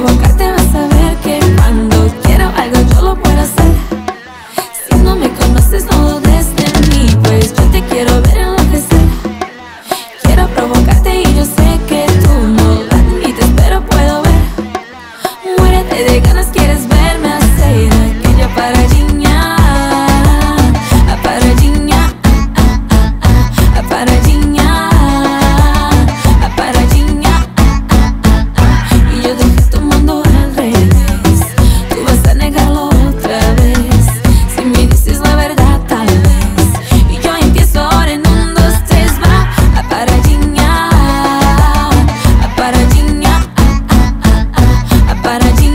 provocar até para allí.